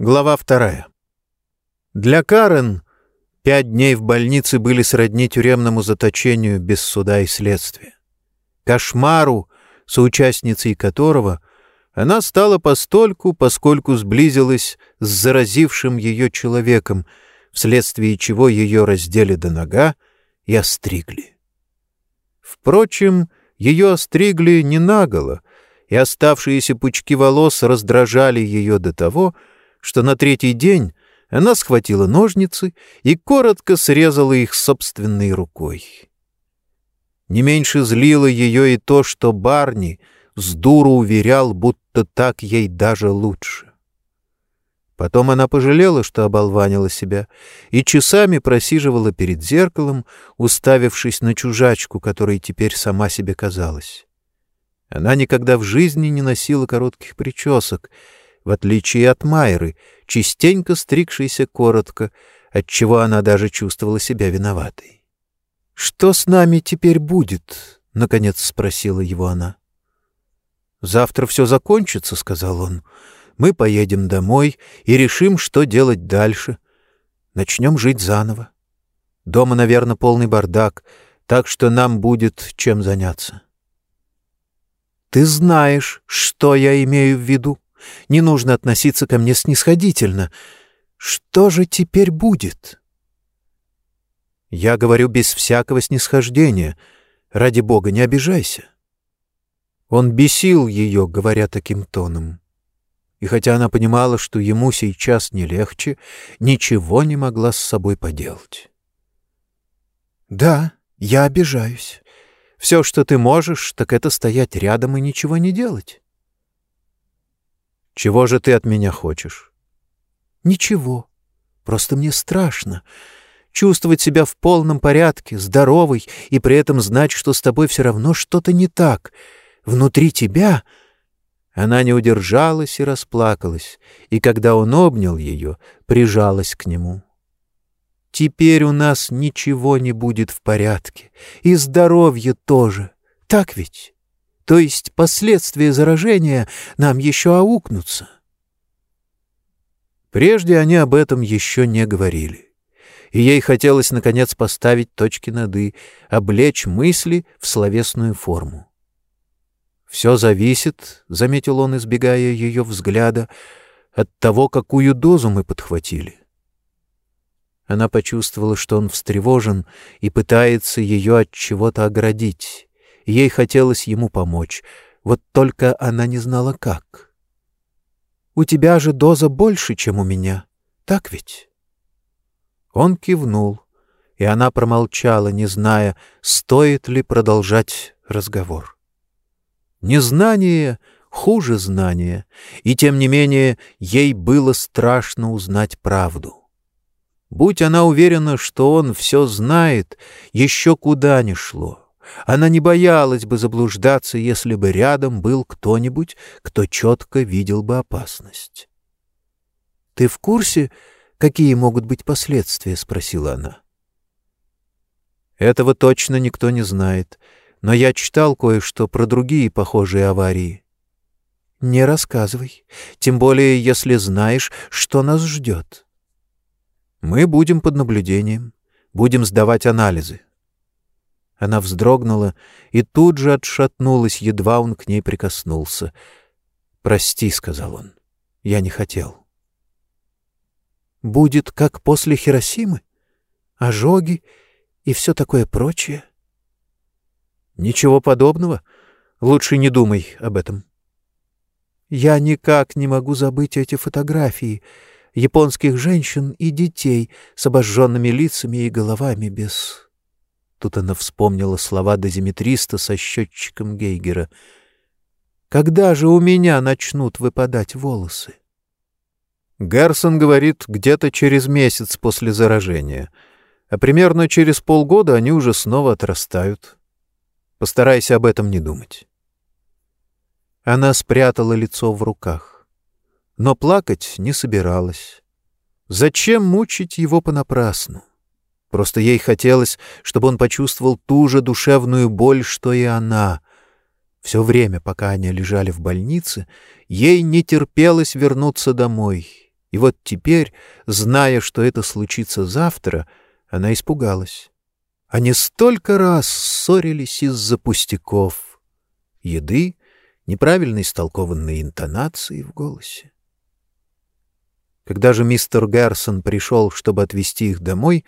Глава вторая. Для Карен пять дней в больнице были сродни тюремному заточению без суда и следствия. Кошмару, соучастницей которого она стала постольку, поскольку сблизилась с заразившим ее человеком, вследствие чего ее раздели до нога и остригли. Впрочем, ее остригли не наголо, и оставшиеся пучки волос раздражали ее до того, что на третий день она схватила ножницы и коротко срезала их собственной рукой. Не меньше злило ее и то, что Барни с дуру уверял, будто так ей даже лучше. Потом она пожалела, что оболванила себя, и часами просиживала перед зеркалом, уставившись на чужачку, которой теперь сама себе казалась. Она никогда в жизни не носила коротких причесок, в отличие от Майры, частенько стригшейся коротко, отчего она даже чувствовала себя виноватой. «Что с нами теперь будет?» — наконец спросила его она. «Завтра все закончится», — сказал он. «Мы поедем домой и решим, что делать дальше. Начнем жить заново. Дома, наверное, полный бардак, так что нам будет чем заняться». Ты знаешь, что я имею в виду. Не нужно относиться ко мне снисходительно. Что же теперь будет? Я говорю без всякого снисхождения. Ради бога, не обижайся. Он бесил ее, говоря таким тоном. И хотя она понимала, что ему сейчас не легче, ничего не могла с собой поделать. «Да, я обижаюсь. Все, что ты можешь, так это стоять рядом и ничего не делать. Чего же ты от меня хочешь? Ничего. Просто мне страшно. Чувствовать себя в полном порядке, здоровой, и при этом знать, что с тобой все равно что-то не так. Внутри тебя... Она не удержалась и расплакалась, и когда он обнял ее, прижалась к нему. Теперь у нас ничего не будет в порядке, и здоровье тоже. Так ведь? То есть последствия заражения нам еще аукнутся. Прежде они об этом еще не говорили. И ей хотелось, наконец, поставить точки над «и», облечь мысли в словесную форму. «Все зависит», — заметил он, избегая ее взгляда, — «от того, какую дозу мы подхватили». Она почувствовала, что он встревожен и пытается ее от чего-то оградить. Ей хотелось ему помочь, вот только она не знала как. «У тебя же доза больше, чем у меня, так ведь?» Он кивнул, и она промолчала, не зная, стоит ли продолжать разговор. Незнание хуже знания, и тем не менее ей было страшно узнать правду. Будь она уверена, что он все знает, еще куда ни шло. Она не боялась бы заблуждаться, если бы рядом был кто-нибудь, кто четко видел бы опасность. — Ты в курсе, какие могут быть последствия? — спросила она. — Этого точно никто не знает, но я читал кое-что про другие похожие аварии. — Не рассказывай, тем более если знаешь, что нас ждет. — мы будем под наблюдением, будем сдавать анализы. Она вздрогнула и тут же отшатнулась, едва он к ней прикоснулся. «Прости», — сказал он, — «я не хотел». «Будет как после Хиросимы? Ожоги и все такое прочее?» «Ничего подобного. Лучше не думай об этом». «Я никак не могу забыть эти фотографии», японских женщин и детей с обожженными лицами и головами без... Тут она вспомнила слова дозиметриста со счетчиком Гейгера. «Когда же у меня начнут выпадать волосы?» Герсон говорит, где-то через месяц после заражения, а примерно через полгода они уже снова отрастают. Постарайся об этом не думать. Она спрятала лицо в руках но плакать не собиралась. Зачем мучить его понапрасну? Просто ей хотелось, чтобы он почувствовал ту же душевную боль, что и она. Все время, пока они лежали в больнице, ей не терпелось вернуться домой. И вот теперь, зная, что это случится завтра, она испугалась. Они столько раз ссорились из-за пустяков. Еды, неправильно истолкованной интонации в голосе. Когда же мистер Гарсон пришел, чтобы отвезти их домой,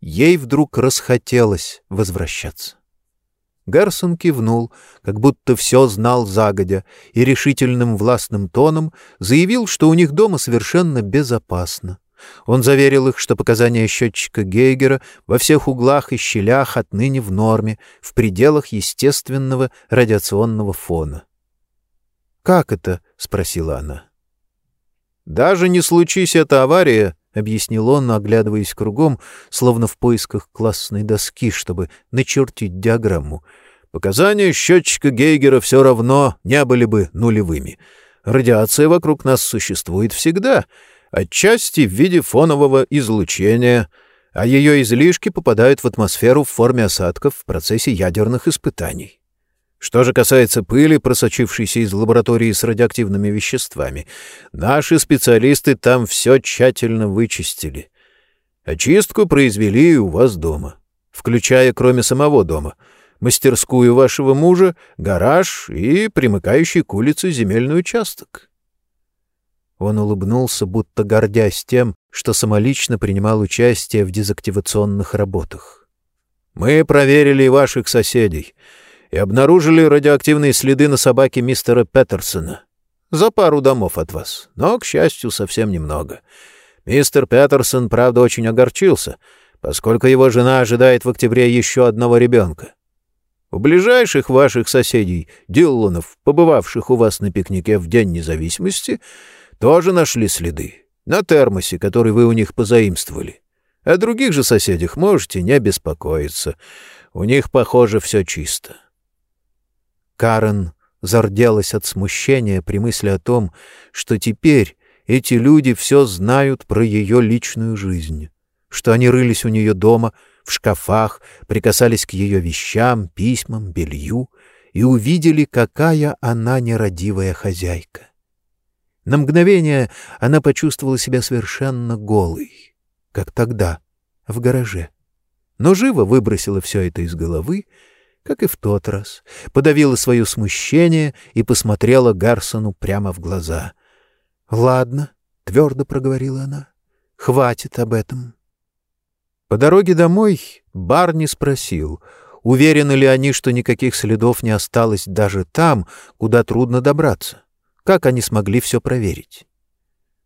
ей вдруг расхотелось возвращаться. Гарсон кивнул, как будто все знал загодя, и решительным властным тоном заявил, что у них дома совершенно безопасно. Он заверил их, что показания счетчика Гейгера во всех углах и щелях отныне в норме, в пределах естественного радиационного фона. «Как это?» — спросила она. «Даже не случись эта авария», — объяснил он, оглядываясь кругом, словно в поисках классной доски, чтобы начертить диаграмму. «Показания счетчика Гейгера все равно не были бы нулевыми. Радиация вокруг нас существует всегда, отчасти в виде фонового излучения, а ее излишки попадают в атмосферу в форме осадков в процессе ядерных испытаний. Что же касается пыли, просочившейся из лаборатории с радиоактивными веществами, наши специалисты там все тщательно вычистили. Очистку произвели и у вас дома, включая, кроме самого дома, мастерскую вашего мужа, гараж и примыкающий к улице земельный участок. Он улыбнулся, будто гордясь тем, что самолично принимал участие в дезактивационных работах. «Мы проверили ваших соседей» и обнаружили радиоактивные следы на собаке мистера Петерсона. За пару домов от вас, но, к счастью, совсем немного. Мистер Петерсон, правда, очень огорчился, поскольку его жена ожидает в октябре еще одного ребенка. У ближайших ваших соседей, Диллонов, побывавших у вас на пикнике в День независимости, тоже нашли следы на термосе, который вы у них позаимствовали. О других же соседях можете не беспокоиться. У них, похоже, все чисто. Карен зарделась от смущения при мысли о том, что теперь эти люди все знают про ее личную жизнь, что они рылись у нее дома, в шкафах, прикасались к ее вещам, письмам, белью и увидели, какая она нерадивая хозяйка. На мгновение она почувствовала себя совершенно голой, как тогда, в гараже, но живо выбросила все это из головы как и в тот раз, подавила свое смущение и посмотрела Гарсону прямо в глаза. «Ладно», — твердо проговорила она, — «хватит об этом». По дороге домой Барни спросил, уверены ли они, что никаких следов не осталось даже там, куда трудно добраться. Как они смогли все проверить?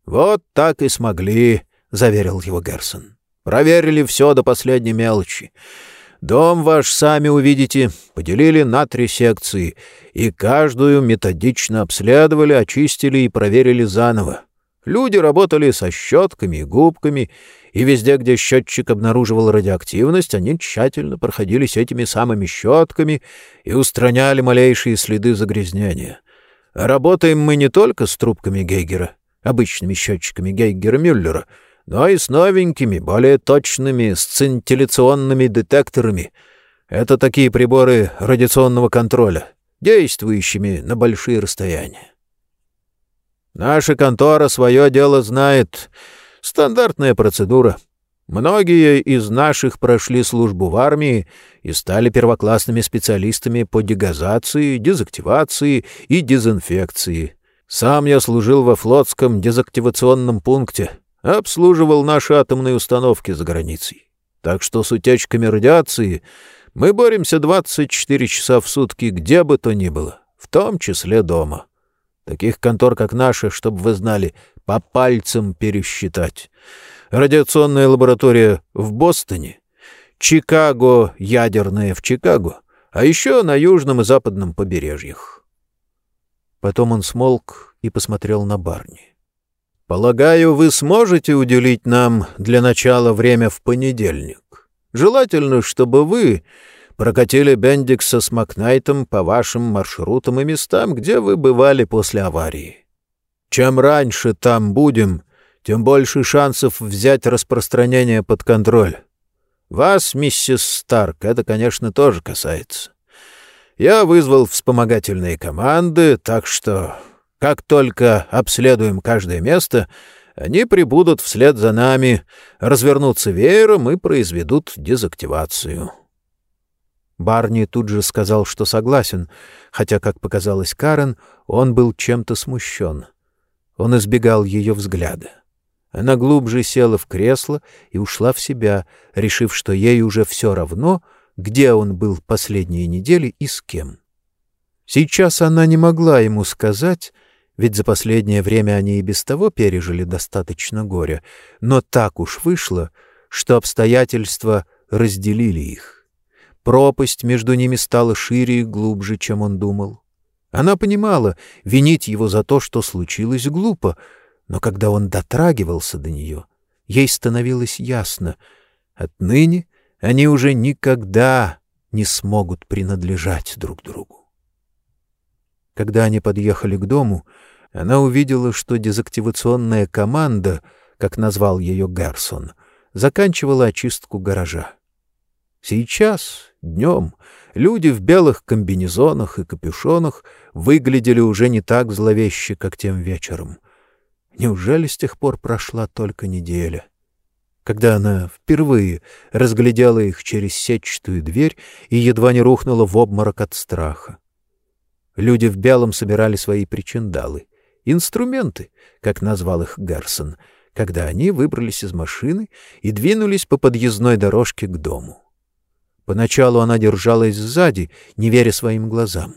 «Вот так и смогли», — заверил его Герсон. «Проверили все до последней мелочи. Дом ваш, сами увидите, поделили на три секции, и каждую методично обследовали, очистили и проверили заново. Люди работали со щетками и губками, и везде, где счетчик обнаруживал радиоактивность, они тщательно проходились этими самыми щетками и устраняли малейшие следы загрязнения. работаем мы не только с трубками Гейгера, обычными счетчиками Гейгера-Мюллера — но и с новенькими, более точными сцинтилляционными детекторами. Это такие приборы радиационного контроля, действующими на большие расстояния. Наша контора свое дело знает. Стандартная процедура. Многие из наших прошли службу в армии и стали первоклассными специалистами по дегазации, дезактивации и дезинфекции. Сам я служил во флотском дезактивационном пункте — обслуживал наши атомные установки за границей. Так что с утечками радиации мы боремся 24 часа в сутки где бы то ни было, в том числе дома. Таких контор, как наша, чтобы вы знали, по пальцам пересчитать. Радиационная лаборатория в Бостоне, Чикаго, ядерная в Чикаго, а еще на южном и западном побережьях. Потом он смолк и посмотрел на Барни. Полагаю, вы сможете уделить нам для начала время в понедельник. Желательно, чтобы вы прокатили Бендикса с Макнайтом по вашим маршрутам и местам, где вы бывали после аварии. Чем раньше там будем, тем больше шансов взять распространение под контроль. Вас, миссис Старк, это, конечно, тоже касается. Я вызвал вспомогательные команды, так что как только обследуем каждое место, Они прибудут вслед за нами, развернутся веером и произведут дезактивацию. Барни тут же сказал, что согласен, хотя, как показалось Карен, он был чем-то смущен. Он избегал ее взгляда. Она глубже села в кресло и ушла в себя, решив, что ей уже все равно, где он был последние недели и с кем. Сейчас она не могла ему сказать, ведь за последнее время они и без того пережили достаточно горя, но так уж вышло, что обстоятельства разделили их. Пропасть между ними стала шире и глубже, чем он думал. Она понимала, винить его за то, что случилось, глупо, но когда он дотрагивался до нее, ей становилось ясно — отныне они уже никогда не смогут принадлежать друг другу. Когда они подъехали к дому, она увидела, что дезактивационная команда, как назвал ее Гарсон, заканчивала очистку гаража. Сейчас, днем, люди в белых комбинезонах и капюшонах выглядели уже не так зловеще, как тем вечером. Неужели с тех пор прошла только неделя? Когда она впервые разглядела их через сетчатую дверь и едва не рухнула в обморок от страха. Люди в белом собирали свои причиндалы, инструменты, как назвал их Гарсон, когда они выбрались из машины и двинулись по подъездной дорожке к дому. Поначалу она держалась сзади, не веря своим глазам.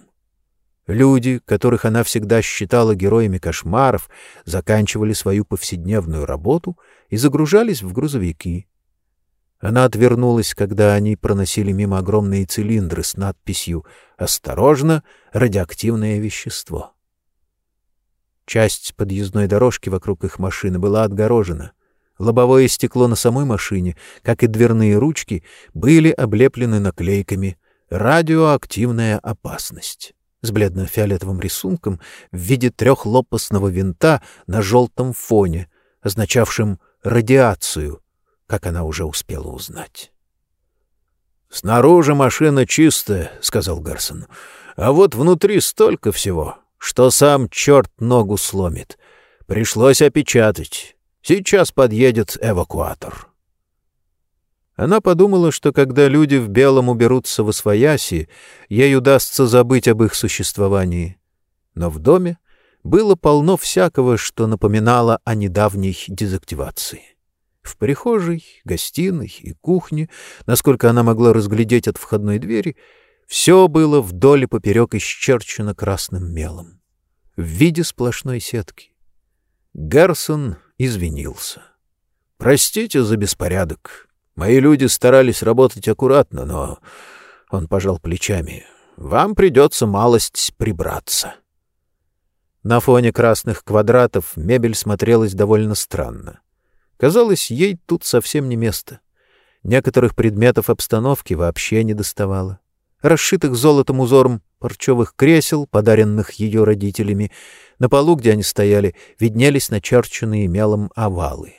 Люди, которых она всегда считала героями кошмаров, заканчивали свою повседневную работу и загружались в грузовики. Она отвернулась, когда они проносили мимо огромные цилиндры с надписью «Осторожно! Радиоактивное вещество». Часть подъездной дорожки вокруг их машины была отгорожена — Лобовое стекло на самой машине, как и дверные ручки, были облеплены наклейками «Радиоактивная опасность» с бледно-фиолетовым рисунком в виде трехлопастного винта на желтом фоне, означавшим радиацию, как она уже успела узнать. «Снаружи машина чистая», — сказал Гарсон, — «а вот внутри столько всего, что сам черт ногу сломит. Пришлось опечатать. Сейчас подъедет эвакуатор. Она подумала, что когда люди в белом уберутся в освояси, ей удастся забыть об их существовании. Но в доме было полно всякого, что напоминало о недавней дезактивации. В прихожей, гостиной и кухне, насколько она могла разглядеть от входной двери, все было вдоль и поперек исчерчено красным мелом, в виде сплошной сетки. Герсон извинился. «Простите за беспорядок. Мои люди старались работать аккуратно, но...» Он пожал плечами. «Вам придется малость прибраться». На фоне красных квадратов мебель смотрелась довольно странно. Казалось, ей тут совсем не место. Некоторых предметов обстановки вообще не доставало. Расшитых золотом узором парчевых кресел, подаренных ее родителями, на полу, где они стояли, виднелись начерченные мелом овалы.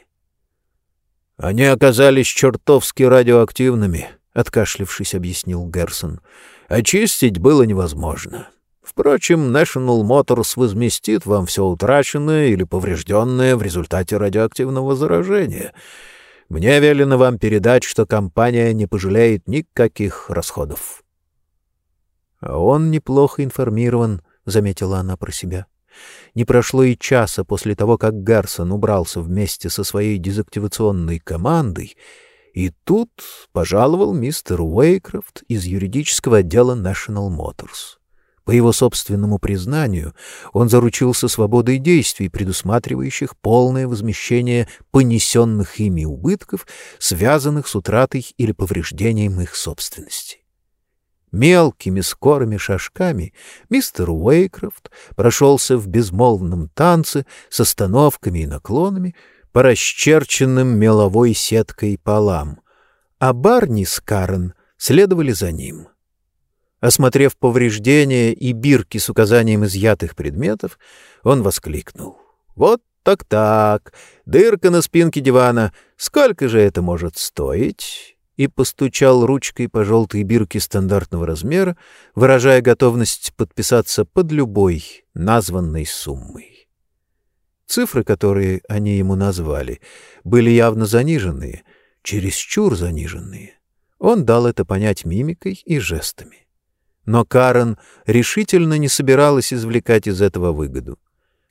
«Они оказались чертовски радиоактивными», — откашлившись, объяснил Герсон. «Очистить было невозможно. Впрочем, National Motors возместит вам все утраченное или поврежденное в результате радиоактивного заражения. Мне велено вам передать, что компания не пожалеет никаких расходов». «А он неплохо информирован», — заметила она про себя. Не прошло и часа после того, как Гарсон убрался вместе со своей дезактивационной командой, и тут пожаловал мистер Уэйкрофт из юридического отдела National Motors. По его собственному признанию, он заручился свободой действий, предусматривающих полное возмещение понесенных ими убытков, связанных с утратой или повреждением их собственности. Мелкими скорыми шажками мистер Уэйкрофт прошелся в безмолвном танце с остановками и наклонами по расчерченным меловой сеткой полам, а Барни с Карен следовали за ним. Осмотрев повреждения и бирки с указанием изъятых предметов, он воскликнул. «Вот так-так, дырка на спинке дивана. Сколько же это может стоить?» И постучал ручкой по желтой бирке стандартного размера, выражая готовность подписаться под любой названной суммой. Цифры, которые они ему назвали, были явно заниженные, чересчур заниженные. Он дал это понять мимикой и жестами. Но Карен решительно не собиралась извлекать из этого выгоду.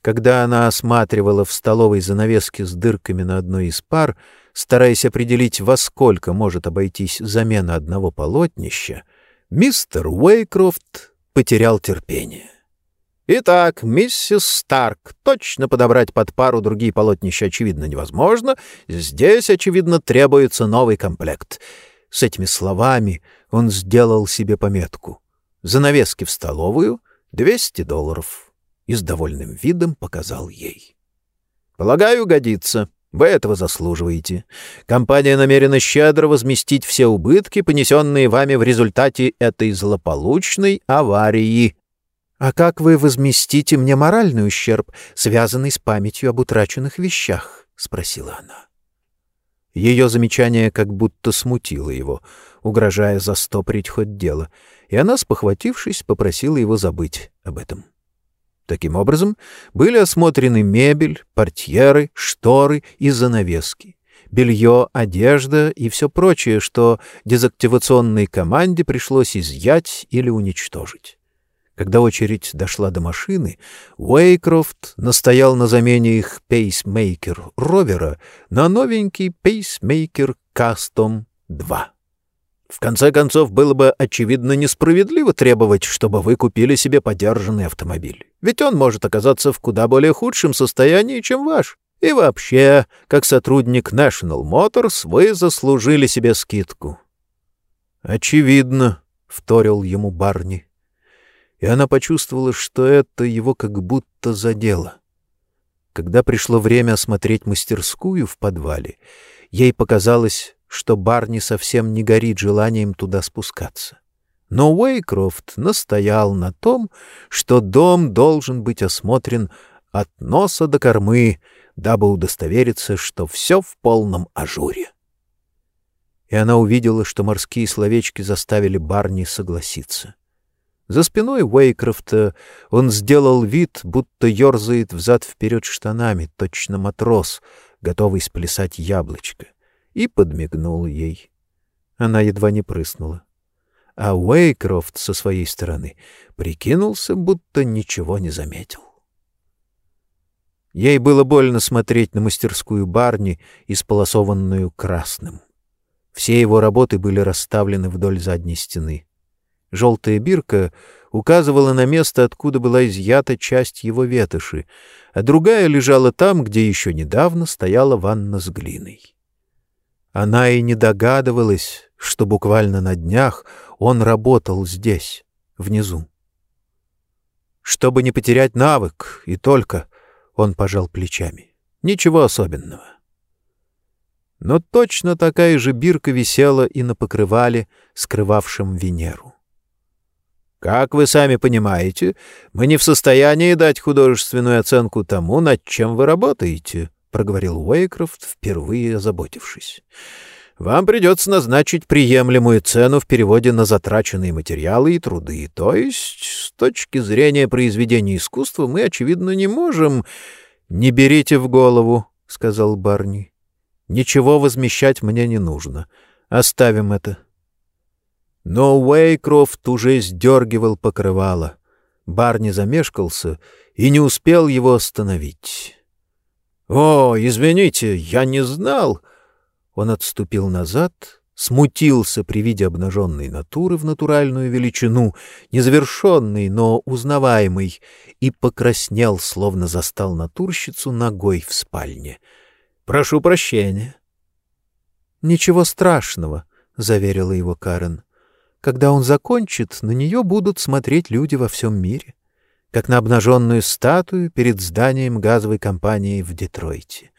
Когда она осматривала в столовой занавески с дырками на одной из пар, стараясь определить, во сколько может обойтись замена одного полотнища, мистер Уэйкрофт потерял терпение. Итак, миссис Старк, точно подобрать под пару другие полотнища очевидно невозможно. Здесь, очевидно, требуется новый комплект. С этими словами он сделал себе пометку. Занавески в столовую — 200 долларов. И с довольным видом показал ей. «Полагаю, годится. Вы этого заслуживаете. Компания намерена щедро возместить все убытки, понесенные вами в результате этой злополучной аварии», «А как вы возместите мне моральный ущерб, связанный с памятью об утраченных вещах?» — спросила она. Ее замечание как будто смутило его, угрожая застопорить хоть дело, и она, спохватившись, попросила его забыть об этом. Таким образом, были осмотрены мебель, портьеры, шторы и занавески, белье, одежда и все прочее, что дезактивационной команде пришлось изъять или уничтожить. Когда очередь дошла до машины, Уэйкрофт настоял на замене их пейсмейкер ровера на новенький пейсмейкер Кастом 2. В конце концов, было бы очевидно несправедливо требовать, чтобы вы купили себе подержанный автомобиль. Ведь он может оказаться в куда более худшем состоянии, чем ваш. И вообще, как сотрудник National Motors, вы заслужили себе скидку. «Очевидно», — вторил ему Барни и она почувствовала, что это его как будто задело. Когда пришло время осмотреть мастерскую в подвале, ей показалось, что Барни совсем не горит желанием туда спускаться. Но Уэйкрофт настоял на том, что дом должен быть осмотрен от носа до кормы, дабы удостовериться, что все в полном ажуре. И она увидела, что морские словечки заставили Барни согласиться. За спиной Уэйкрофта он сделал вид, будто ерзает взад-вперед штанами, точно матрос, готовый сплясать яблочко, и подмигнул ей. Она едва не прыснула. А Уэйкрофт со своей стороны прикинулся, будто ничего не заметил. Ей было больно смотреть на мастерскую барни, исполосованную красным. Все его работы были расставлены вдоль задней стены. Желтая бирка указывала на место, откуда была изъята часть его ветоши, а другая лежала там, где еще недавно стояла ванна с глиной. Она и не догадывалась, что буквально на днях он работал здесь, внизу. Чтобы не потерять навык, и только он пожал плечами. Ничего особенного. Но точно такая же бирка висела и на покрывале, скрывавшем Венеру. Как вы сами понимаете, мы не в состоянии дать художественную оценку тому, над чем вы работаете, проговорил Уэйкрофт, впервые озаботившись. Вам придется назначить приемлемую цену в переводе на затраченные материалы и труды. То есть, с точки зрения произведения искусства, мы, очевидно, не можем... — Не берите в голову, — сказал Барни. — Ничего возмещать мне не нужно. Оставим это. Но Уэйкрофт уже сдергивал покрывало. Барни замешкался и не успел его остановить. «О, извините, я не знал!» Он отступил назад, смутился при виде обнаженной натуры в натуральную величину, незавершенной, но узнаваемой, и покраснел, словно застал натурщицу ногой в спальне. «Прошу прощения». «Ничего страшного», — заверила его Карен. Когда он закончит, на нее будут смотреть люди во всем мире, как на обнаженную статую перед зданием газовой компании в Детройте.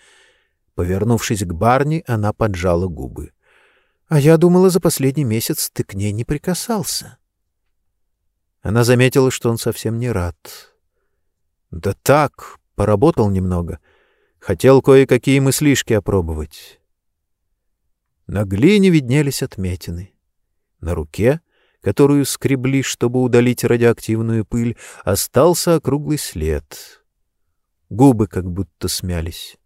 Повернувшись к Барни, она поджала губы. — А я думала, за последний месяц ты к ней не прикасался. Она заметила, что он совсем не рад. — Да так, поработал немного. Хотел кое-какие мыслишки опробовать. На глине виднелись отметины. На руке, которую скребли, чтобы удалить радиоактивную пыль, остался округлый след. губы как будто смялись.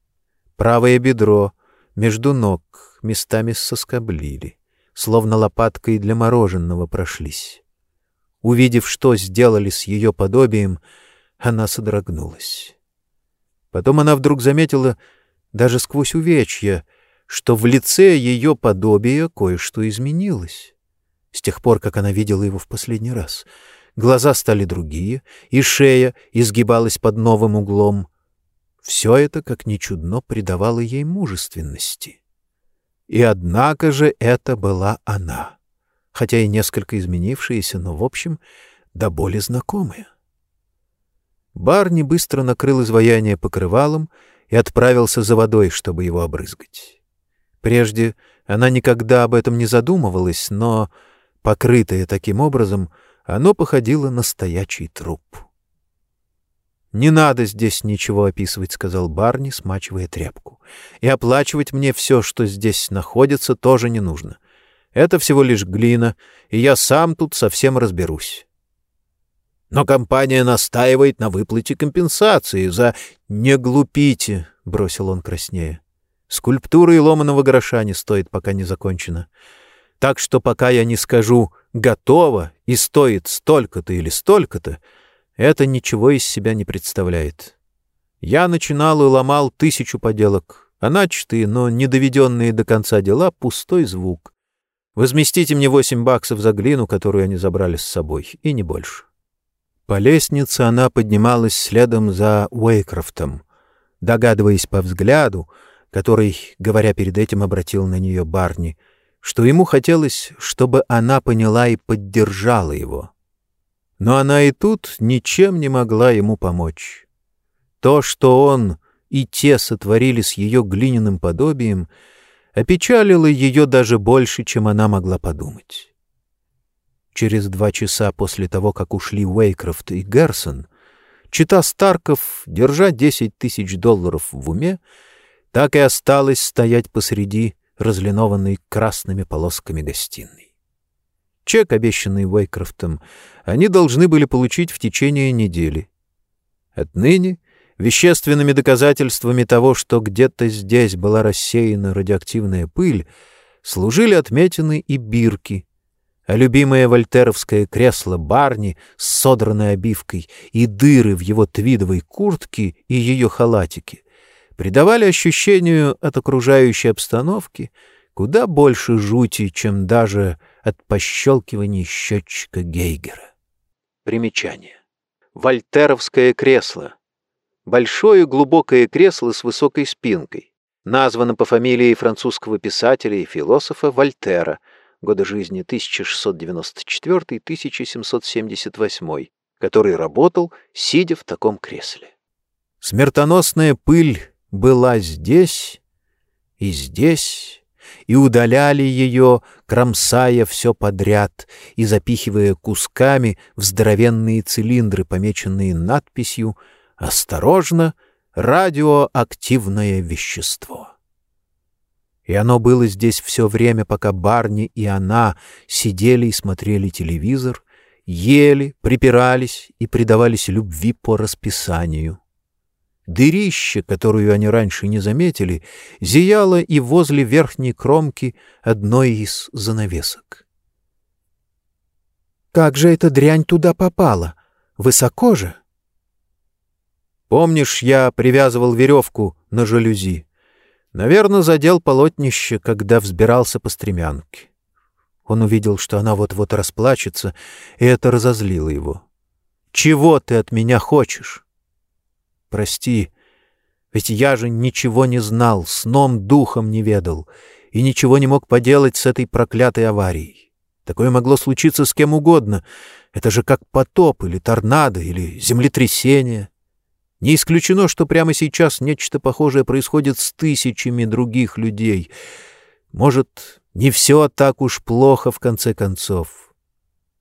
Правое бедро между ног местами соскоблили, словно лопаткой для мороженого прошлись. Увидев, что сделали с ее подобием, она содрогнулась. Потом она вдруг заметила, даже сквозь увечья, что в лице ее подобия кое-что изменилось. С тех пор, как она видела его в последний раз, глаза стали другие, и шея изгибалась под новым углом. Все это, как ни чудно, придавало ей мужественности. И однако же это была она, хотя и несколько изменившаяся, но, в общем, до боли знакомая. Барни быстро накрыл изваяние покрывалом и отправился за водой, чтобы его обрызгать. Прежде она никогда об этом не задумывалась, но, покрытое таким образом, оно походило на стоячий труп. «Не надо здесь ничего описывать», — сказал Барни, смачивая тряпку. «И оплачивать мне все, что здесь находится, тоже не нужно. Это всего лишь глина, и я сам тут совсем разберусь». Но компания настаивает на выплате компенсации за... — Не глупите, — бросил он краснее. Скульптура и ломаного гроша не стоит, пока не закончена. Так что пока я не скажу «готово» и стоит столько-то или столько-то, это ничего из себя не представляет. Я начинал и ломал тысячу поделок, а начатые, но не доведенные до конца дела — пустой звук. Возместите мне восемь баксов за глину, которую они забрали с собой, и не больше. По лестнице она поднималась следом за Уэйкрофтом, догадываясь по взгляду, который, говоря перед этим, обратил на нее Барни, что ему хотелось, чтобы она поняла и поддержала его. Но она и тут ничем не могла ему помочь. То, что он и те сотворили с ее глиняным подобием, опечалило ее даже больше, чем она могла подумать. Через два часа после того, как ушли Уэйкрофт и Герсон, чита Старков, держа десять тысяч долларов в уме, так и осталась стоять посреди разлинованной красными полосками гостиной. Чек, обещанный Уэйкрофтом, они должны были получить в течение недели. Отныне вещественными доказательствами того, что где-то здесь была рассеяна радиоактивная пыль, служили отметины и бирки — а любимое вольтеровское кресло Барни с содранной обивкой и дыры в его твидовой куртке и ее халатике придавали ощущению от окружающей обстановки куда больше жути, чем даже от пощелкивания счетчика Гейгера. Примечание. Вольтеровское кресло. Большое глубокое кресло с высокой спинкой. Названо по фамилии французского писателя и философа Вольтера – года жизни 1694-1778, который работал, сидя в таком кресле. Смертоносная пыль была здесь и здесь, и удаляли ее, кромсая все подряд и запихивая кусками в здоровенные цилиндры, помеченные надписью «Осторожно! Радиоактивное вещество» и оно было здесь все время, пока Барни и она сидели и смотрели телевизор, ели, припирались и предавались любви по расписанию. Дырище, которую они раньше не заметили, зияло и возле верхней кромки одной из занавесок. «Как же эта дрянь туда попала? Высоко же?» «Помнишь, я привязывал веревку на жалюзи?» Наверное, задел полотнище, когда взбирался по стремянке. Он увидел, что она вот-вот расплачется, и это разозлило его. «Чего ты от меня хочешь?» «Прости, ведь я же ничего не знал, сном духом не ведал и ничего не мог поделать с этой проклятой аварией. Такое могло случиться с кем угодно. Это же как потоп или торнадо или землетрясение. Не исключено, что прямо сейчас нечто похожее происходит с тысячами других людей. Может, не все так уж плохо в конце концов.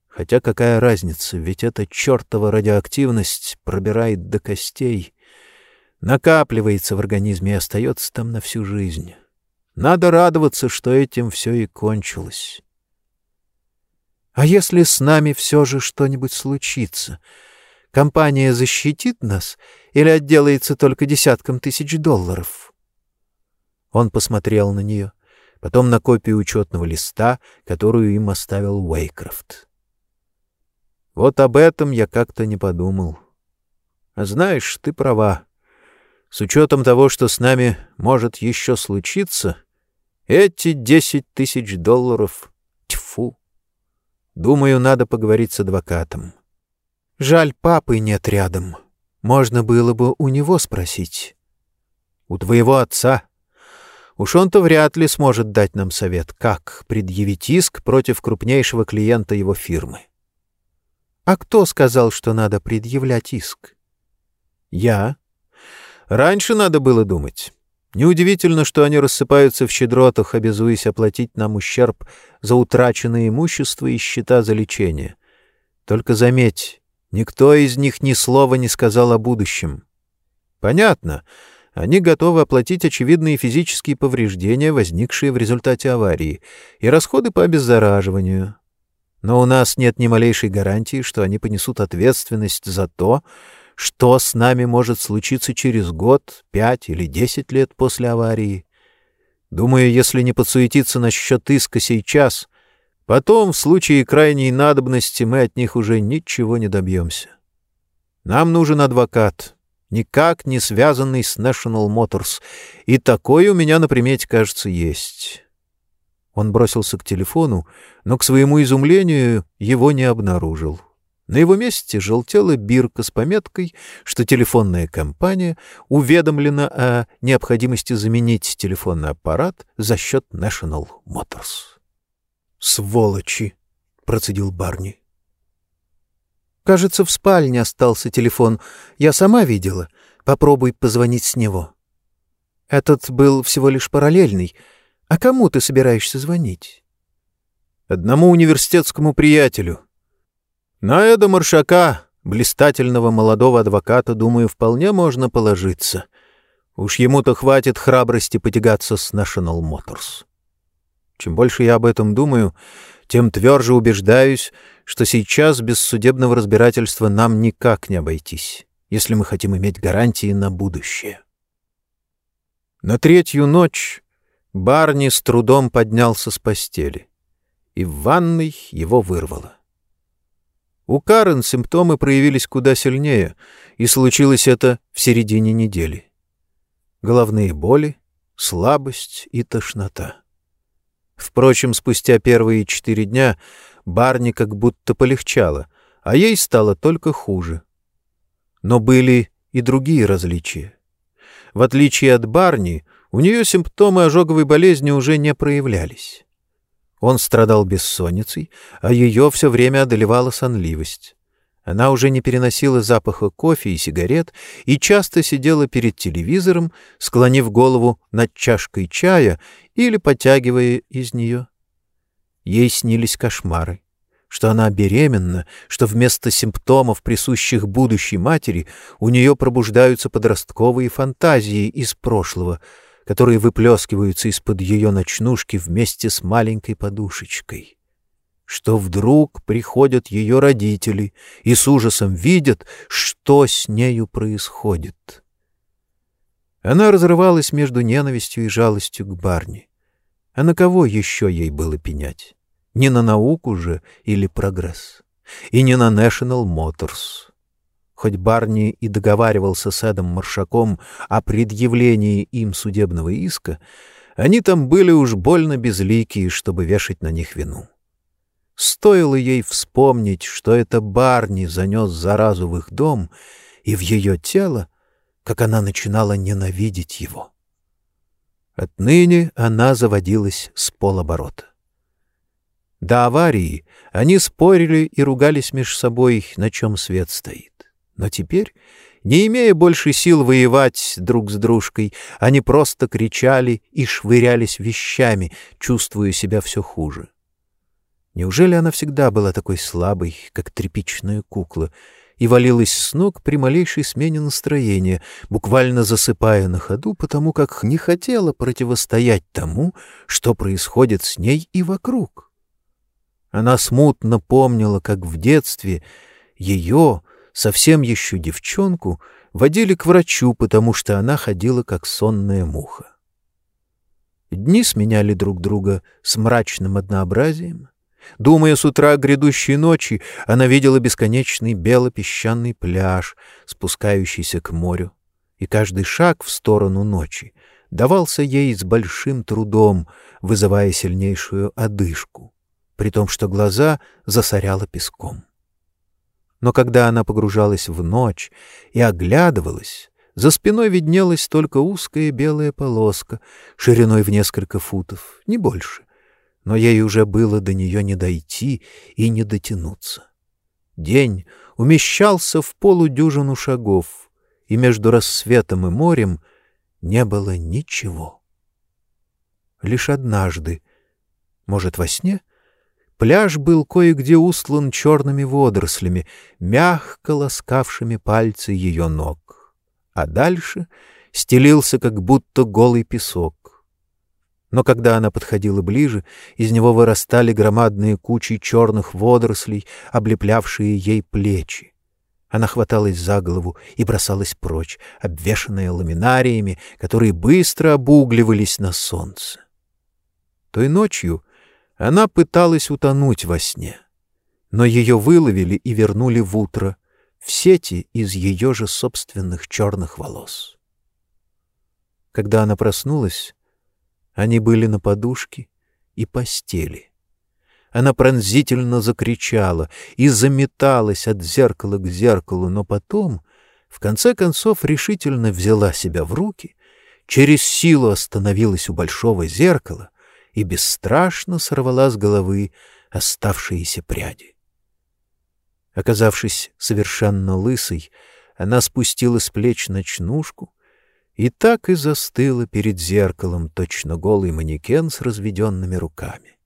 Хотя какая разница, ведь эта чертова радиоактивность пробирает до костей, накапливается в организме и остается там на всю жизнь. Надо радоваться, что этим все и кончилось. А если с нами все же что-нибудь случится — Компания защитит нас или отделается только десятком тысяч долларов? Он посмотрел на нее, потом на копию учетного листа, которую им оставил Уэйкрофт. Вот об этом я как-то не подумал. Знаешь, ты права. С учетом того, что с нами может еще случиться, эти десять тысяч долларов — тьфу! Думаю, надо поговорить с адвокатом. Жаль, папы нет рядом. Можно было бы у него спросить. У твоего отца. Уж он-то вряд ли сможет дать нам совет, как предъявить иск против крупнейшего клиента его фирмы. А кто сказал, что надо предъявлять иск? Я. Раньше надо было думать. Неудивительно, что они рассыпаются в щедротах, обязуясь оплатить нам ущерб за утраченное имущество и счета за лечение. Только заметь, никто из них ни слова не сказал о будущем. Понятно, они готовы оплатить очевидные физические повреждения, возникшие в результате аварии, и расходы по обеззараживанию. Но у нас нет ни малейшей гарантии, что они понесут ответственность за то, что с нами может случиться через год, пять или десять лет после аварии. Думаю, если не подсуетиться насчет иска сейчас, потом, в случае крайней надобности, мы от них уже ничего не добьемся. Нам нужен адвокат, никак не связанный с National Motors, и такой у меня на примете, кажется, есть». Он бросился к телефону, но, к своему изумлению, его не обнаружил. На его месте желтела бирка с пометкой, что телефонная компания уведомлена о необходимости заменить телефонный аппарат за счет National Motors. «Сволочи!» — процедил Барни. «Кажется, в спальне остался телефон. Я сама видела. Попробуй позвонить с него». «Этот был всего лишь параллельный. А кому ты собираешься звонить?» «Одному университетскому приятелю», на Эда Маршака, блистательного молодого адвоката, думаю, вполне можно положиться. Уж ему-то хватит храбрости потягаться с National Motors. Чем больше я об этом думаю, тем тверже убеждаюсь, что сейчас без судебного разбирательства нам никак не обойтись, если мы хотим иметь гарантии на будущее. На третью ночь Барни с трудом поднялся с постели, и в ванной его вырвало. У Карен симптомы проявились куда сильнее, и случилось это в середине недели. Головные боли, слабость и тошнота. Впрочем, спустя первые четыре дня Барни как будто полегчало, а ей стало только хуже. Но были и другие различия. В отличие от Барни, у нее симптомы ожоговой болезни уже не проявлялись. Он страдал бессонницей, а ее все время одолевала сонливость. Она уже не переносила запаха кофе и сигарет и часто сидела перед телевизором, склонив голову над чашкой чая или потягивая из нее. Ей снились кошмары, что она беременна, что вместо симптомов, присущих будущей матери, у нее пробуждаются подростковые фантазии из прошлого — которые выплескиваются из-под ее ночнушки вместе с маленькой подушечкой. Что вдруг приходят ее родители и с ужасом видят, что с нею происходит. Она разрывалась между ненавистью и жалостью к Барни. А на кого еще ей было пенять? Не на науку же или прогресс? И не на National Motors. Хоть Барни и договаривался с Эдом Маршаком о предъявлении им судебного иска, они там были уж больно безликие, чтобы вешать на них вину. Стоило ей вспомнить, что это Барни занес заразу в их дом и в ее тело, как она начинала ненавидеть его. Отныне она заводилась с полоборота. До аварии они спорили и ругались между собой, на чем свет стоит. Но теперь, не имея больше сил воевать друг с дружкой, они просто кричали и швырялись вещами, чувствуя себя все хуже. Неужели она всегда была такой слабой, как тряпичная кукла, и валилась с ног при малейшей смене настроения, буквально засыпая на ходу, потому как не хотела противостоять тому, что происходит с ней и вокруг? Она смутно помнила, как в детстве ее, совсем еще девчонку, водили к врачу, потому что она ходила как сонная муха. Дни сменяли друг друга с мрачным однообразием. Думая с утра о грядущей ночи, она видела бесконечный бело-песчаный пляж, спускающийся к морю, и каждый шаг в сторону ночи давался ей с большим трудом, вызывая сильнейшую одышку, при том, что глаза засоряло песком. Но когда она погружалась в ночь и оглядывалась, за спиной виднелась только узкая белая полоска, шириной в несколько футов, не больше. Но ей уже было до нее не дойти и не дотянуться. День умещался в полудюжину шагов, и между рассветом и морем не было ничего. Лишь однажды, может, во сне, Пляж был кое-где устлан черными водорослями, мягко ласкавшими пальцы ее ног. А дальше стелился как будто голый песок. Но когда она подходила ближе, из него вырастали громадные кучи черных водорослей, облеплявшие ей плечи. Она хваталась за голову и бросалась прочь, обвешанная ламинариями, которые быстро обугливались на солнце. Той ночью она пыталась утонуть во сне, но ее выловили и вернули в утро в сети из ее же собственных черных волос. Когда она проснулась, они были на подушке и постели. Она пронзительно закричала и заметалась от зеркала к зеркалу, но потом, в конце концов, решительно взяла себя в руки, через силу остановилась у большого зеркала — и бесстрашно сорвала с головы оставшиеся пряди. Оказавшись совершенно лысой, она спустила с плеч ночнушку и так и застыла перед зеркалом, точно голый манекен с разведенными руками.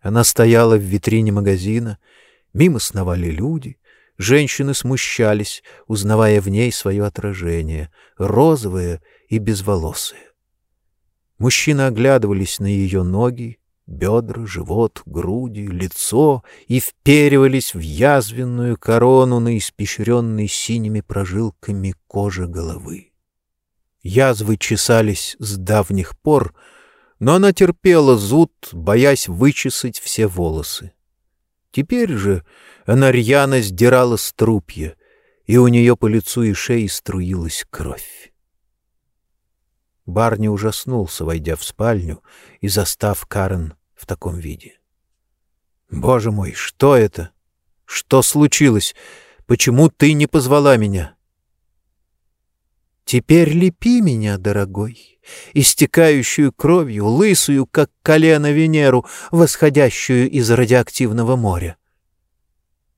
Она стояла в витрине магазина, мимо сновали люди, женщины смущались, узнавая в ней свое отражение, розовое и безволосое. Мужчины оглядывались на ее ноги, бедра, живот, груди, лицо и вперивались в язвенную корону на испещренной синими прожилками кожи головы. Язвы чесались с давних пор, но она терпела зуд, боясь вычесать все волосы. Теперь же она рьяно сдирала струпья, и у нее по лицу и шее струилась кровь. Барни ужаснулся, войдя в спальню и застав Карен в таком виде. «Боже мой, что это? Что случилось? Почему ты не позвала меня?» «Теперь лепи меня, дорогой, истекающую кровью, лысую, как колено Венеру, восходящую из радиоактивного моря.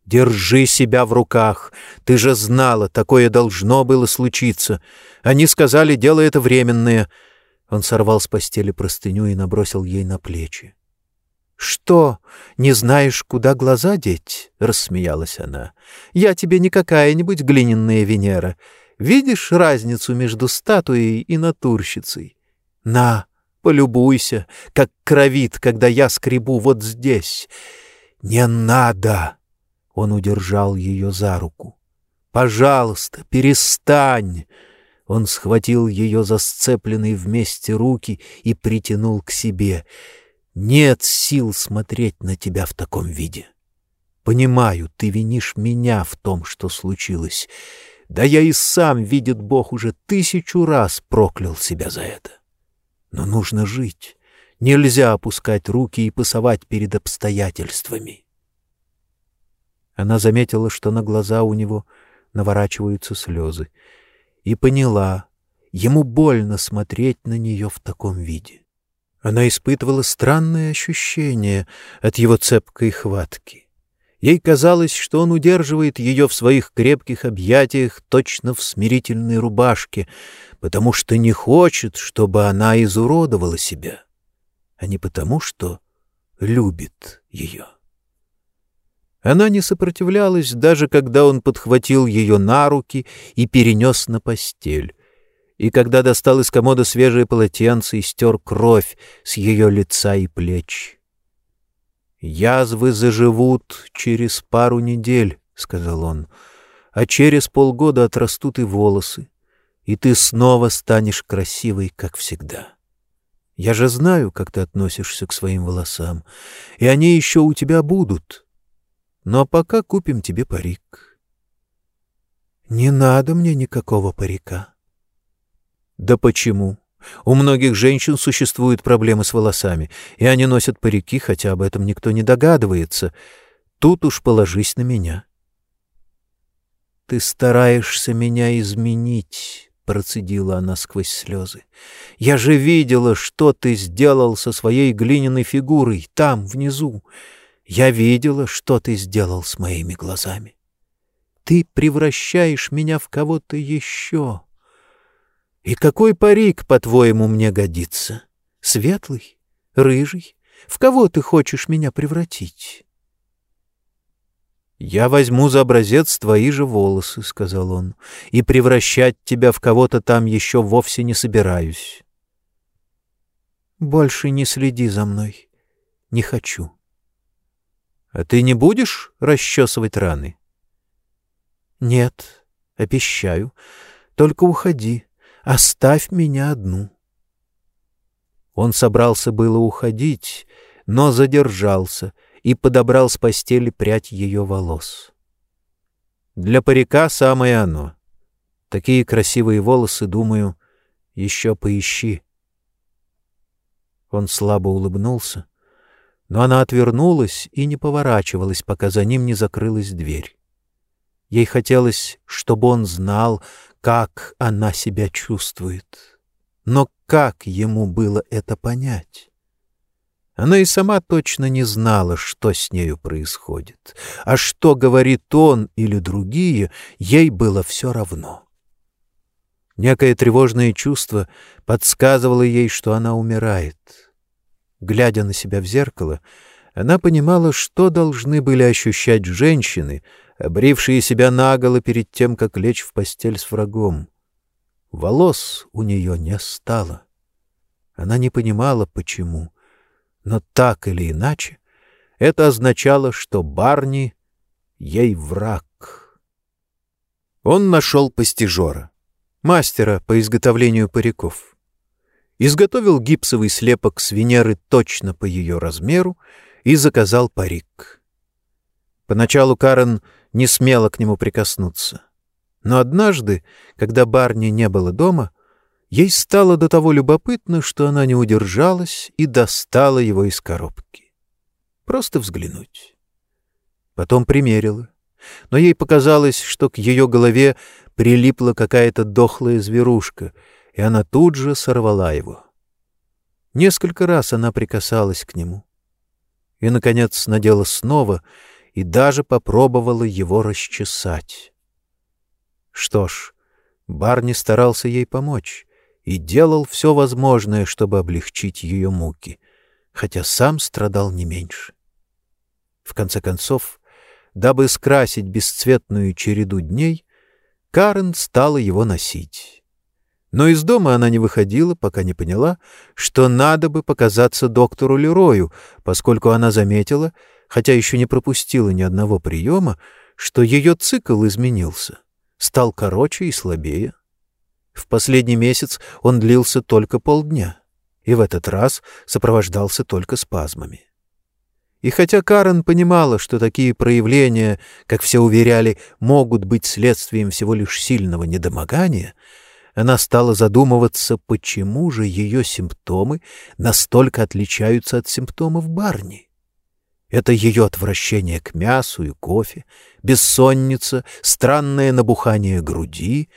Держи себя в руках. Ты же знала, такое должно было случиться. Они сказали, дело это временное. Он сорвал с постели простыню и набросил ей на плечи. «Что, не знаешь, куда глаза деть?» — рассмеялась она. «Я тебе не какая-нибудь глиняная Венера. Видишь разницу между статуей и натурщицей? На, полюбуйся, как кровит, когда я скребу вот здесь. Не надо!» Он удержал ее за руку. «Пожалуйста, перестань!» Он схватил ее за сцепленные вместе руки и притянул к себе. «Нет сил смотреть на тебя в таком виде. Понимаю, ты винишь меня в том, что случилось. Да я и сам, видит Бог, уже тысячу раз проклял себя за это. Но нужно жить. Нельзя опускать руки и пасовать перед обстоятельствами». Она заметила, что на глаза у него наворачиваются слезы, и поняла, ему больно смотреть на нее в таком виде. Она испытывала странное ощущение от его цепкой хватки. Ей казалось, что он удерживает ее в своих крепких объятиях точно в смирительной рубашке, потому что не хочет, чтобы она изуродовала себя, а не потому, что любит ее. Она не сопротивлялась, даже когда он подхватил ее на руки и перенес на постель, и когда достал из комода свежее полотенце и стер кровь с ее лица и плеч. «Язвы заживут через пару недель», — сказал он, — а через полгода отрастут и волосы, и ты снова станешь красивой, как всегда. Я же знаю, как ты относишься к своим волосам, и они еще у тебя будут. Но пока купим тебе парик. Не надо мне никакого парика. Да почему? У многих женщин существуют проблемы с волосами, и они носят парики, хотя об этом никто не догадывается. Тут уж положись на меня. Ты стараешься меня изменить, процедила она сквозь слезы. Я же видела, что ты сделал со своей глиняной фигурой там, внизу. Я видела, что ты сделал с моими глазами. Ты превращаешь меня в кого-то еще. И какой парик, по-твоему, мне годится? Светлый? Рыжий? В кого ты хочешь меня превратить? «Я возьму за образец твои же волосы», — сказал он, — «и превращать тебя в кого-то там еще вовсе не собираюсь». «Больше не следи за мной. Не хочу». «А ты не будешь расчесывать раны?» «Нет, обещаю. Только уходи. Оставь меня одну. Он собрался было уходить, но задержался и подобрал с постели прядь ее волос. Для парика самое оно. Такие красивые волосы, думаю, еще поищи. Он слабо улыбнулся, но она отвернулась и не поворачивалась, пока за ним не закрылась дверь. Ей хотелось, чтобы он знал, как она себя чувствует. Но как ему было это понять? Она и сама точно не знала, что с нею происходит. А что говорит он или другие, ей было все равно. Некое тревожное чувство подсказывало ей, что она умирает. Глядя на себя в зеркало, она понимала, что должны были ощущать женщины, обрившие себя наголо перед тем, как лечь в постель с врагом. Волос у нее не стало. Она не понимала, почему, но так или иначе это означало, что Барни ей враг. Он нашел постижора, мастера по изготовлению париков. Изготовил гипсовый слепок с Венеры точно по ее размеру и заказал парик. Поначалу Карен не смела к нему прикоснуться. Но однажды, когда Барни не было дома, ей стало до того любопытно, что она не удержалась и достала его из коробки. Просто взглянуть. Потом примерила. Но ей показалось, что к ее голове прилипла какая-то дохлая зверушка, и она тут же сорвала его. Несколько раз она прикасалась к нему. И, наконец, надела снова — и даже попробовала его расчесать. Что ж, Барни старался ей помочь и делал все возможное, чтобы облегчить ее муки, хотя сам страдал не меньше. В конце концов, дабы скрасить бесцветную череду дней, Карен стала его носить. Но из дома она не выходила, пока не поняла, что надо бы показаться доктору Лерою, поскольку она заметила, хотя еще не пропустила ни одного приема, что ее цикл изменился, стал короче и слабее. В последний месяц он длился только полдня, и в этот раз сопровождался только спазмами. И хотя Карен понимала, что такие проявления, как все уверяли, могут быть следствием всего лишь сильного недомогания, она стала задумываться, почему же ее симптомы настолько отличаются от симптомов Барни. Это ее отвращение к мясу и кофе, бессонница, странное набухание груди,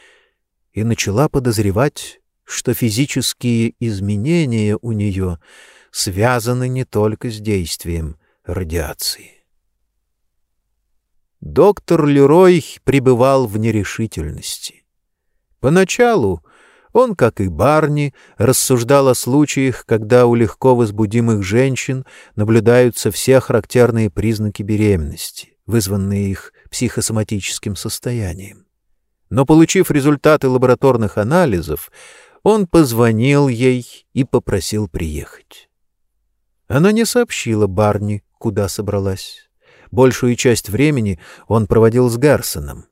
и начала подозревать, что физические изменения у нее связаны не только с действием радиации. Доктор Лерой пребывал в нерешительности. Поначалу он, как и Барни, рассуждал о случаях, когда у легко возбудимых женщин наблюдаются все характерные признаки беременности, вызванные их психосоматическим состоянием. Но, получив результаты лабораторных анализов, он позвонил ей и попросил приехать. Она не сообщила Барни, куда собралась. Большую часть времени он проводил с Гарсоном.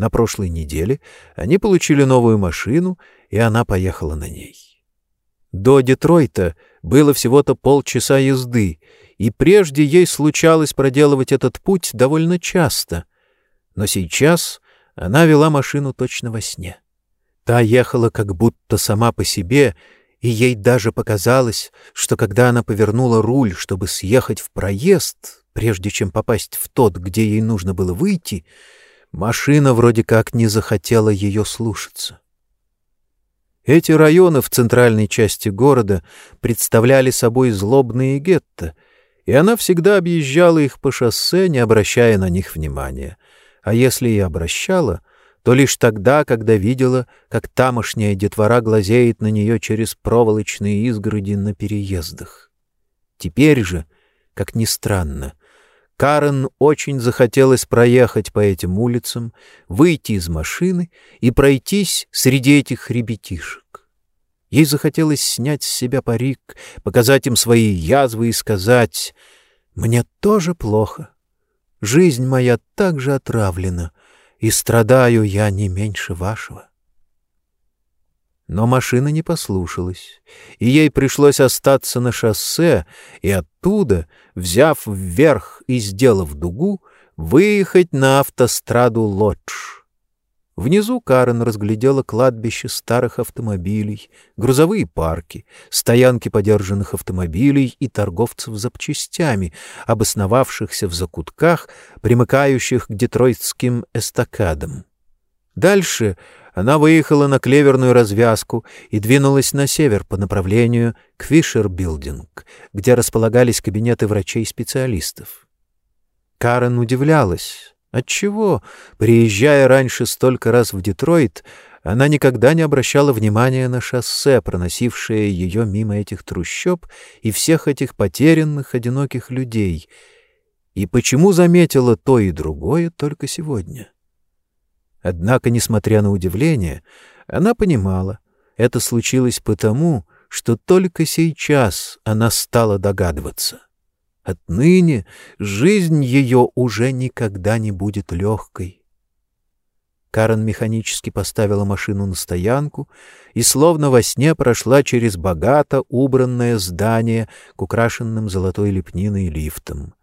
На прошлой неделе они получили новую машину, и она поехала на ней. До Детройта было всего-то полчаса езды, и прежде ей случалось проделывать этот путь довольно часто. Но сейчас она вела машину точно во сне. Та ехала как будто сама по себе, и ей даже показалось, что когда она повернула руль, чтобы съехать в проезд, прежде чем попасть в тот, где ей нужно было выйти, машина вроде как не захотела ее слушаться. Эти районы в центральной части города представляли собой злобные гетто — и она всегда объезжала их по шоссе, не обращая на них внимания. А если и обращала, то лишь тогда, когда видела, как тамошняя детвора глазеет на нее через проволочные изгороди на переездах. Теперь же, как ни странно, Карен очень захотелось проехать по этим улицам, выйти из машины и пройтись среди этих ребятишек. Ей захотелось снять с себя парик, показать им свои язвы и сказать «Мне тоже плохо. Жизнь моя так же отравлена, и страдаю я не меньше вашего». Но машина не послушалась, и ей пришлось остаться на шоссе и оттуда, взяв вверх и сделав дугу, выехать на автостраду Лодж. Внизу Карен разглядела кладбище старых автомобилей, грузовые парки, стоянки подержанных автомобилей и торговцев запчастями, обосновавшихся в закутках, примыкающих к детройтским эстакадам. Дальше она выехала на клеверную развязку и двинулась на север по направлению к Фишер-билдинг, где располагались кабинеты врачей-специалистов. Карен удивлялась, Отчего, приезжая раньше столько раз в Детройт, она никогда не обращала внимания на шоссе, проносившее ее мимо этих трущоб и всех этих потерянных, одиноких людей? И почему заметила то и другое только сегодня? Однако, несмотря на удивление, она понимала, это случилось потому, что только сейчас она стала догадываться — Отныне жизнь ее уже никогда не будет легкой. Карен механически поставила машину на стоянку и словно во сне прошла через богато убранное здание к украшенным золотой лепниной лифтам.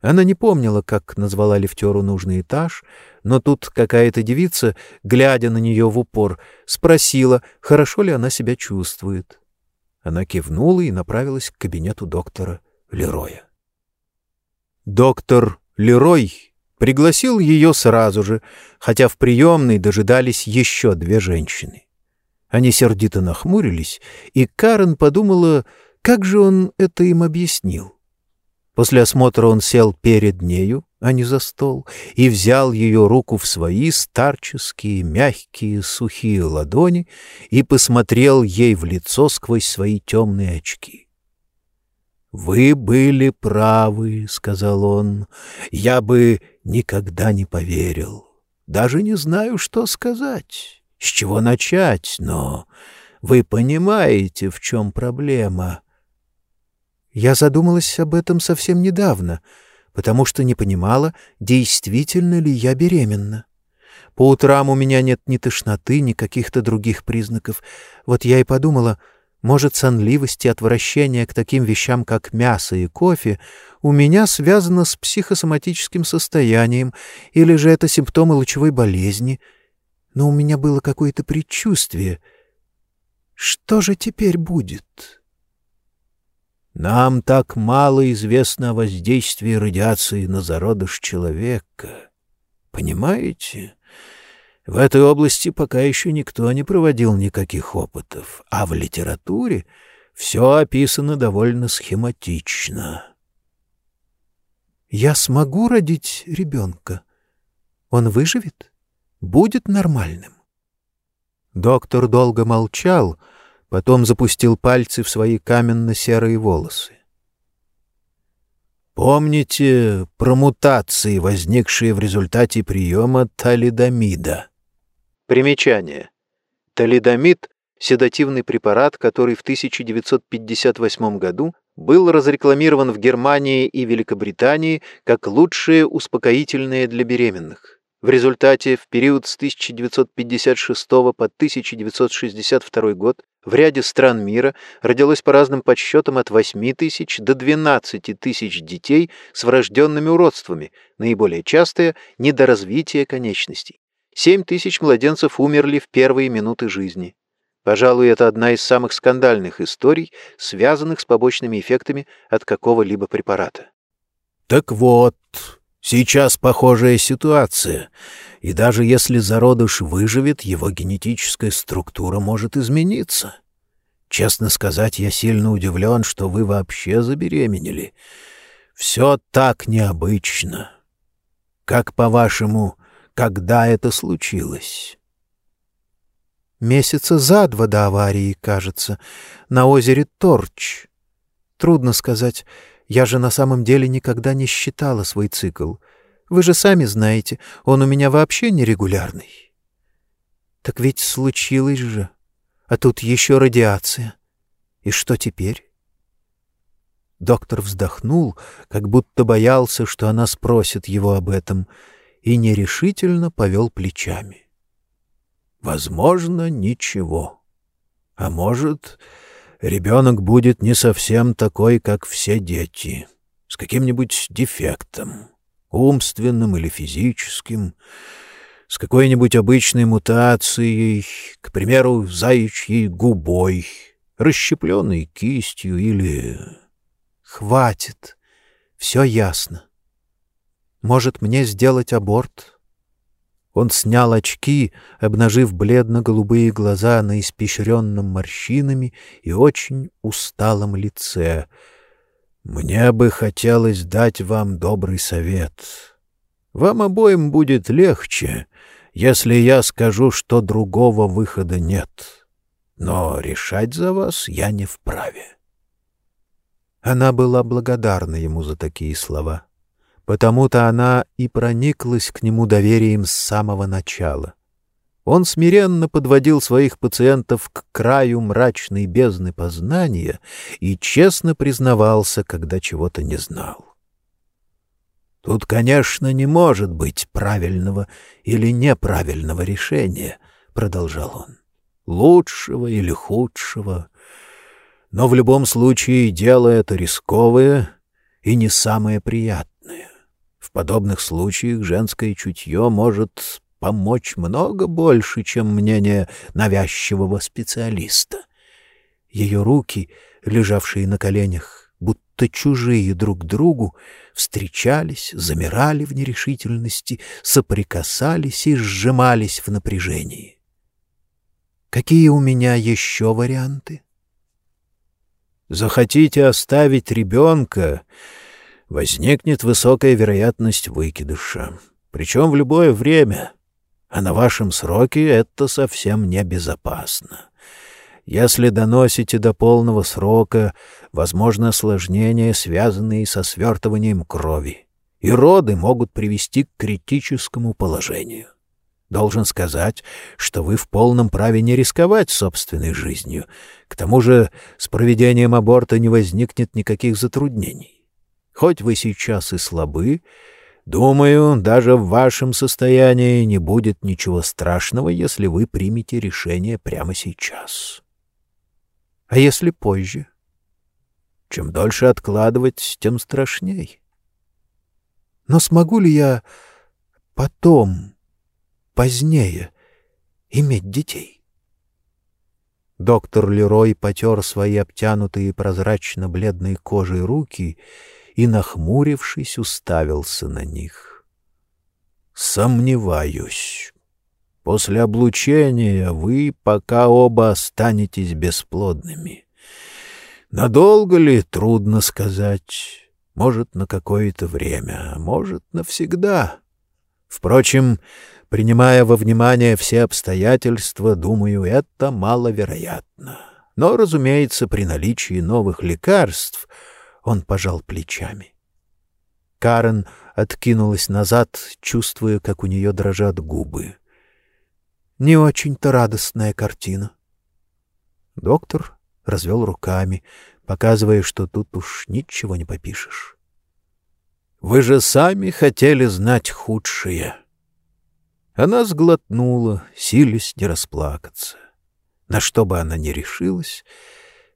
Она не помнила, как назвала лифтеру нужный этаж, но тут какая-то девица, глядя на нее в упор, спросила, хорошо ли она себя чувствует. Она кивнула и направилась к кабинету доктора Лероя. Доктор Лерой пригласил ее сразу же, хотя в приемной дожидались еще две женщины. Они сердито нахмурились, и Карен подумала, как же он это им объяснил. После осмотра он сел перед нею, а не за стол, и взял ее руку в свои старческие, мягкие, сухие ладони и посмотрел ей в лицо сквозь свои темные очки. «Вы были правы», — сказал он. «Я бы никогда не поверил. Даже не знаю, что сказать, с чего начать, но вы понимаете, в чем проблема». Я задумалась об этом совсем недавно, потому что не понимала, действительно ли я беременна. По утрам у меня нет ни тошноты, ни каких-то других признаков. Вот я и подумала — может, сонливость и отвращение к таким вещам, как мясо и кофе, у меня связано с психосоматическим состоянием, или же это симптомы лучевой болезни. Но у меня было какое-то предчувствие. Что же теперь будет? Нам так мало известно о воздействии радиации на зародыш человека. Понимаете? В этой области пока еще никто не проводил никаких опытов, а в литературе все описано довольно схематично. «Я смогу родить ребенка? Он выживет? Будет нормальным?» Доктор долго молчал, потом запустил пальцы в свои каменно-серые волосы. Помните про мутации, возникшие в результате приема талидомида? Примечание. Талидомид – седативный препарат, который в 1958 году был разрекламирован в Германии и Великобритании как лучшее успокоительное для беременных. В результате в период с 1956 по 1962 год в ряде стран мира родилось по разным подсчетам от 8 тысяч до 12 тысяч детей с врожденными уродствами, наиболее частое – недоразвитие конечностей. 7 тысяч младенцев умерли в первые минуты жизни. Пожалуй, это одна из самых скандальных историй, связанных с побочными эффектами от какого-либо препарата. Так вот, сейчас похожая ситуация, и даже если зародыш выживет, его генетическая структура может измениться. Честно сказать, я сильно удивлен, что вы вообще забеременели. Все так необычно. Как, по-вашему, когда это случилось?» Месяца за два до аварии, кажется, на озере Торч. Трудно сказать, я же на самом деле никогда не считала свой цикл. Вы же сами знаете, он у меня вообще нерегулярный. Так ведь случилось же. А тут еще радиация. И что теперь? Доктор вздохнул, как будто боялся, что она спросит его об этом, и нерешительно повел плечами. Возможно, ничего. А может, ребенок будет не совсем такой, как все дети, с каким-нибудь дефектом, умственным или физическим, с какой-нибудь обычной мутацией, к примеру, заячьей губой, расщепленной кистью или... Хватит, все ясно. Может, мне сделать аборт? Он снял очки, обнажив бледно-голубые глаза на испещренном морщинами и очень усталом лице. «Мне бы хотелось дать вам добрый совет. Вам обоим будет легче, если я скажу, что другого выхода нет. Но решать за вас я не вправе». Она была благодарна ему за такие слова. Потому-то она и прониклась к нему доверием с самого начала. Он смиренно подводил своих пациентов к краю мрачной бездны познания и честно признавался, когда чего-то не знал. Тут, конечно, не может быть правильного или неправильного решения, продолжал он. Лучшего или худшего. Но в любом случае дело это рисковое и не самое приятное. Подобных случаях женское чутье может помочь много больше, чем мнение навязчивого специалиста. Ее руки, лежавшие на коленях, будто чужие друг другу, встречались, замирали в нерешительности, соприкасались и сжимались в напряжении. Какие у меня еще варианты? Захотите оставить ребенка, возникнет высокая вероятность выкидыша. Причем в любое время. А на вашем сроке это совсем небезопасно. Если доносите до полного срока, возможно осложнения, связанные со свертыванием крови, и роды могут привести к критическому положению. Должен сказать, что вы в полном праве не рисковать собственной жизнью. К тому же с проведением аборта не возникнет никаких затруднений. Хоть вы сейчас и слабы, думаю, даже в вашем состоянии не будет ничего страшного, если вы примете решение прямо сейчас. А если позже? Чем дольше откладывать, тем страшней. Но смогу ли я потом, позднее, иметь детей? Доктор Лерой потер свои обтянутые прозрачно-бледной кожей руки и, нахмурившись, уставился на них. «Сомневаюсь. После облучения вы пока оба останетесь бесплодными. Надолго ли, трудно сказать. Может, на какое-то время, а может, навсегда. Впрочем, принимая во внимание все обстоятельства, думаю, это маловероятно. Но, разумеется, при наличии новых лекарств — он пожал плечами. Карен откинулась назад, чувствуя, как у нее дрожат губы. Не очень-то радостная картина. Доктор развел руками, показывая, что тут уж ничего не попишешь. Вы же сами хотели знать худшее. Она сглотнула, силясь не расплакаться. На что бы она ни решилась,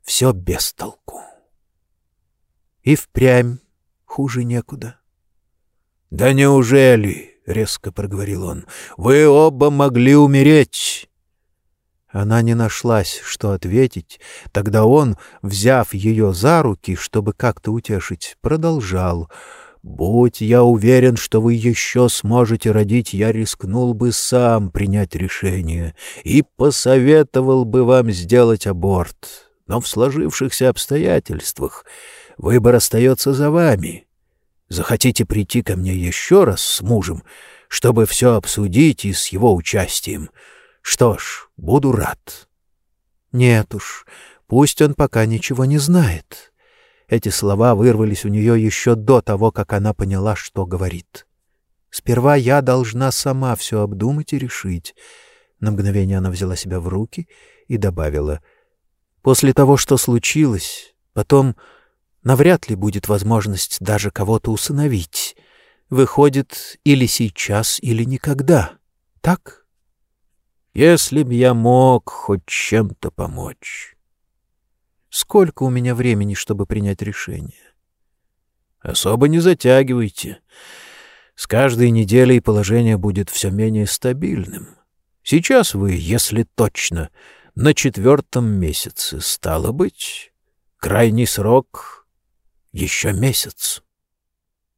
все без толку. И впрямь хуже некуда. — Да неужели, — резко проговорил он, — вы оба могли умереть? Она не нашлась, что ответить. Тогда он, взяв ее за руки, чтобы как-то утешить, продолжал. «Будь я уверен, что вы еще сможете родить, я рискнул бы сам принять решение и посоветовал бы вам сделать аборт. Но в сложившихся обстоятельствах выбор остается за вами. Захотите прийти ко мне еще раз с мужем, чтобы все обсудить и с его участием? Что ж, буду рад. Нет уж, пусть он пока ничего не знает. Эти слова вырвались у нее еще до того, как она поняла, что говорит. Сперва я должна сама все обдумать и решить. На мгновение она взяла себя в руки и добавила. После того, что случилось, потом навряд ли будет возможность даже кого-то усыновить. Выходит, или сейчас, или никогда. Так? Если б я мог хоть чем-то помочь. Сколько у меня времени, чтобы принять решение? Особо не затягивайте. С каждой неделей положение будет все менее стабильным. Сейчас вы, если точно, на четвертом месяце, стало быть, крайний срок еще месяц.